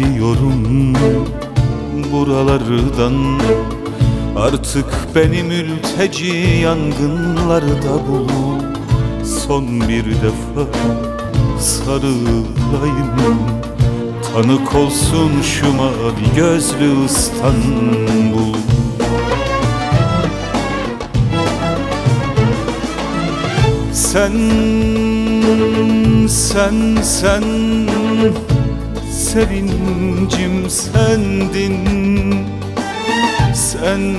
Gidiyorum buralardan. Artık beni mülteci yangınlarda bul Son bir defa sarılayım. Tanık olsun şu mavi gözlü İstanbul. Sen, sen, sen Sevincim sendin. Sen,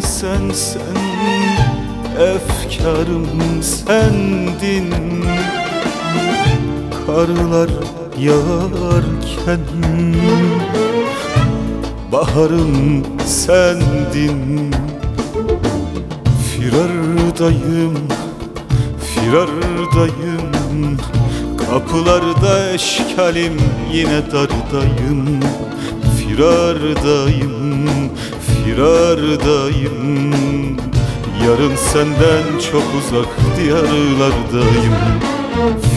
sen, sen Efkarım sendin. Karlar yağarken Baharım sendin. Firardayım, firardayım Kapılarda eşkalim yine dardayım. Firardayım, firardayım. Yarın senden çok uzak diyarlardayım.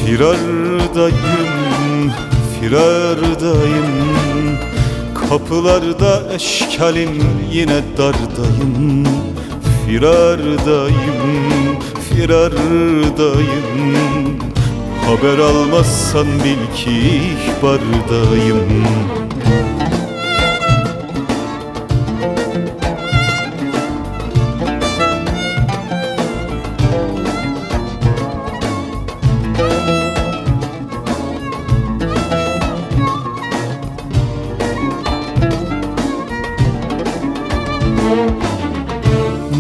Firardayım, firardayım. Kapılarda eşkalim yine dardayım. Firardayım, firardayım Haber almazsan bil ki ihbardayım.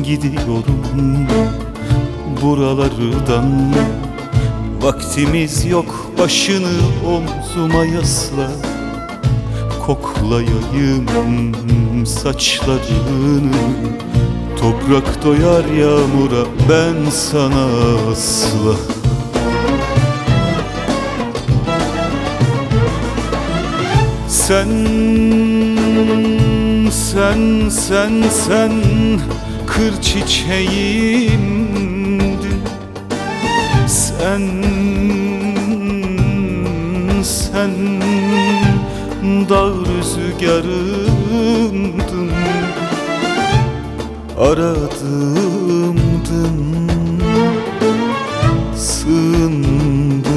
Gidiyorum buralardan Vaktimiz yok başını omzuma yasla. Koklayayım saçlarını. Toprak doyar yağmura ben sana asla. Sen, sen, sen, sen kır çiçeğimdin. Sen, sen dağ rüzgarımdın Aradımdın, sığındımdın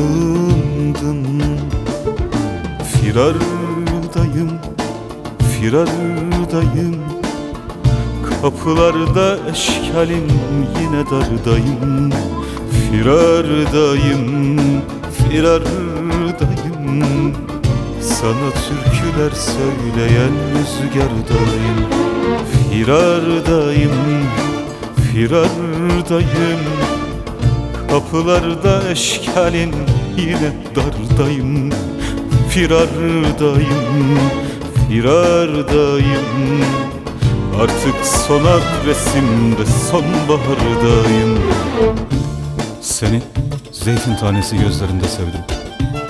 Firardayım, firardayım Kapılarda eşkalim yine dardayım. Firardayım, firardayım Sana türküler söyleyen rüzgardayım. Firardayım, firardayım. Kapılarda eşkalin yine dardayım. Firardayım, firardayım. Artık son adresimde sonbahardayım. Seni zeytin tanesi gözlerinde sevdim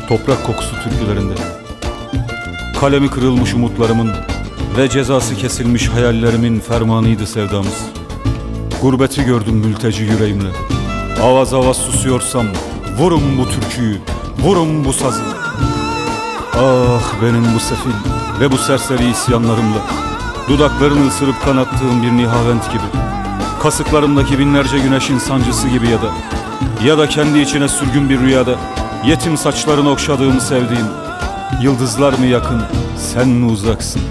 Toprak kokusu türkülerinde. Kalemi kırılmış umutlarımın Ve cezası kesilmiş hayallerimin fermanıydı sevdamız. Gurbeti gördüm mülteci yüreğimle. Avaz avaz susuyorsam Vurun bu türküyü, vurun bu sazı. Ah benim bu sefil ve bu serseri isyanlarımla Dudaklarını ısırıp kanattığım bir nihavent gibi Kasıklarımdaki binlerce güneşin sancısı gibi ya da Ya da kendi içine sürgün bir rüyada Yetim saçlarını okşadığımı sevdiğim. Yıldızlar mı yakın, sen mi uzaksın